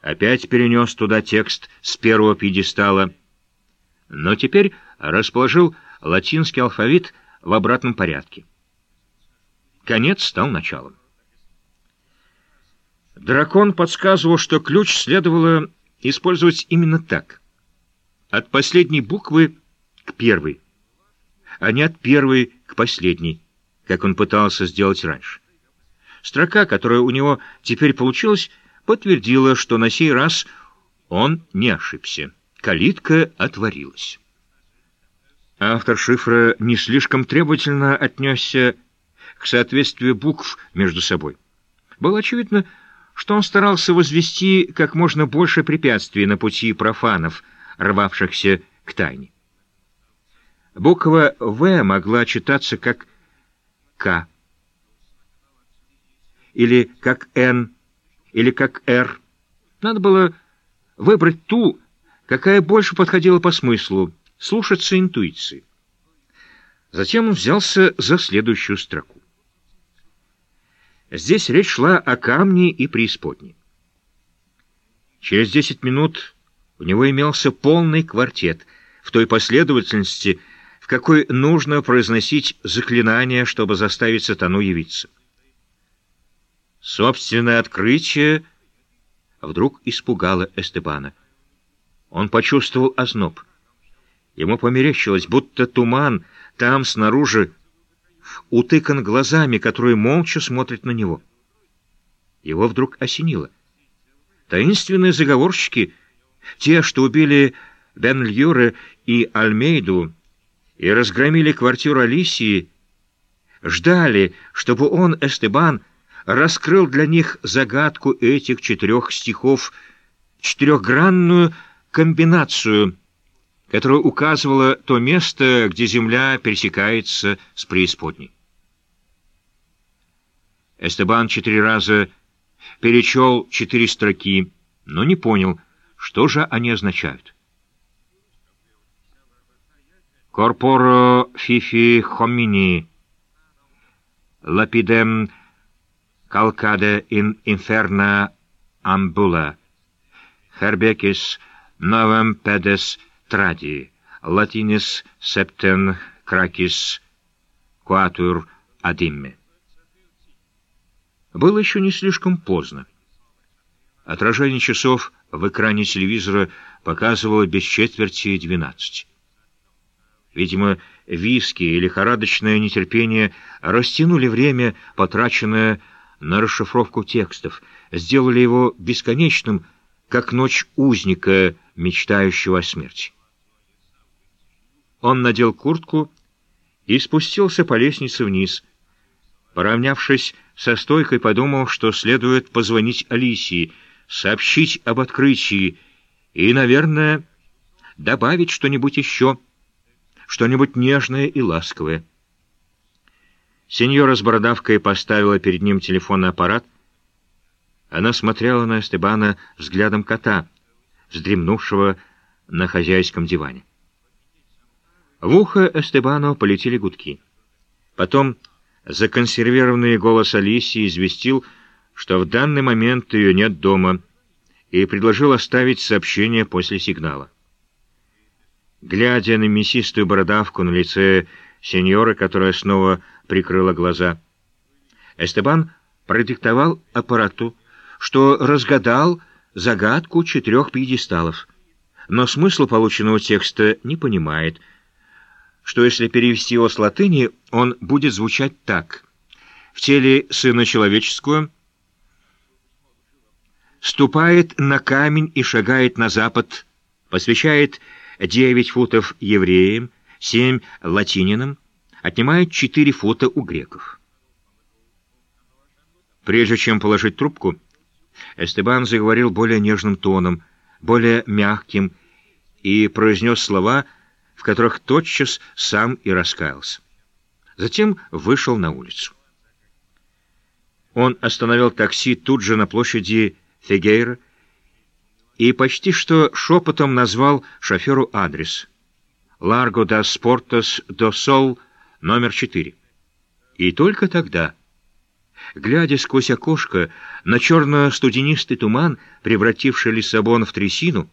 опять перенес туда текст с первого пьедестала, но теперь расположил латинский алфавит в обратном порядке. Конец стал началом. Дракон подсказывал, что ключ следовало использовать именно так. От последней буквы к первой, а не от первой к последней, как он пытался сделать раньше. Строка, которая у него теперь получилась, подтвердила, что на сей раз он не ошибся. Калитка отворилась. Автор шифра не слишком требовательно отнесся к соответствию букв между собой. Было очевидно, что он старался возвести как можно больше препятствий на пути профанов, рвавшихся к тайне. Буква «В» могла читаться как «К», или как «Н», или как «Р». Надо было выбрать ту, какая больше подходила по смыслу, слушаться интуиции. Затем он взялся за следующую строку. Здесь речь шла о камне и преисподней. Через десять минут у него имелся полный квартет в той последовательности, в какой нужно произносить заклинание, чтобы заставить сатану явиться. Собственное открытие вдруг испугало Эстебана. Он почувствовал озноб. Ему померещилось, будто туман там, снаружи, утыкан глазами, которые молча смотрят на него. Его вдруг осенило. Таинственные заговорщики, те, что убили Бен-Льюре и Альмейду и разгромили квартиру Алисии, ждали, чтобы он, Эстебан, раскрыл для них загадку этих четырех стихов, четырехгранную комбинацию, которая указывала то место, где земля пересекается с преисподней. Эстебан четыре раза перечел четыре строки, но не понял, что же они означают. «Корпоро фифи хомини, лапидем calcade in inferna ambula, herbecis novem pedes tradi, latinis septen cracis quatur adimme. Было еще не слишком поздно. Отражение часов в экране телевизора показывало без четверти двенадцать. Видимо, виски и лихорадочное нетерпение растянули время, потраченное на расшифровку текстов, сделали его бесконечным, как ночь узника, мечтающего о смерти. Он надел куртку и спустился по лестнице вниз. Поравнявшись со стойкой, подумал, что следует позвонить Алисии, сообщить об открытии и, наверное, добавить что-нибудь еще, что-нибудь нежное и ласковое. Сеньора с бородавкой поставила перед ним телефонный аппарат. Она смотрела на Эстебана взглядом кота, вздремнувшего на хозяйском диване. В ухо Эстебану полетели гудки. Потом законсервированный голос Алисии известил, что в данный момент ее нет дома, и предложил оставить сообщение после сигнала. Глядя на мясистую бородавку на лице сеньоры, которая снова прикрыла глаза. Эстебан продиктовал аппарату, что разгадал загадку четырех пьедесталов, но смысла полученного текста не понимает, что если перевести его с латыни, он будет звучать так. В теле Сына Человеческого ступает на камень и шагает на запад, посвящает девять футов евреям, семь латининам, отнимает четыре фута у греков. Прежде чем положить трубку, Эстебан заговорил более нежным тоном, более мягким, и произнес слова, в которых тотчас сам и раскаялся. Затем вышел на улицу. Он остановил такси тут же на площади Фегейра и почти что шепотом назвал шоферу адрес. «Ларго да Спортос до Сол» номер четыре. И только тогда, Глядя сквозь окошко на черно-студенистый туман, превративший Лиссабон в трясину,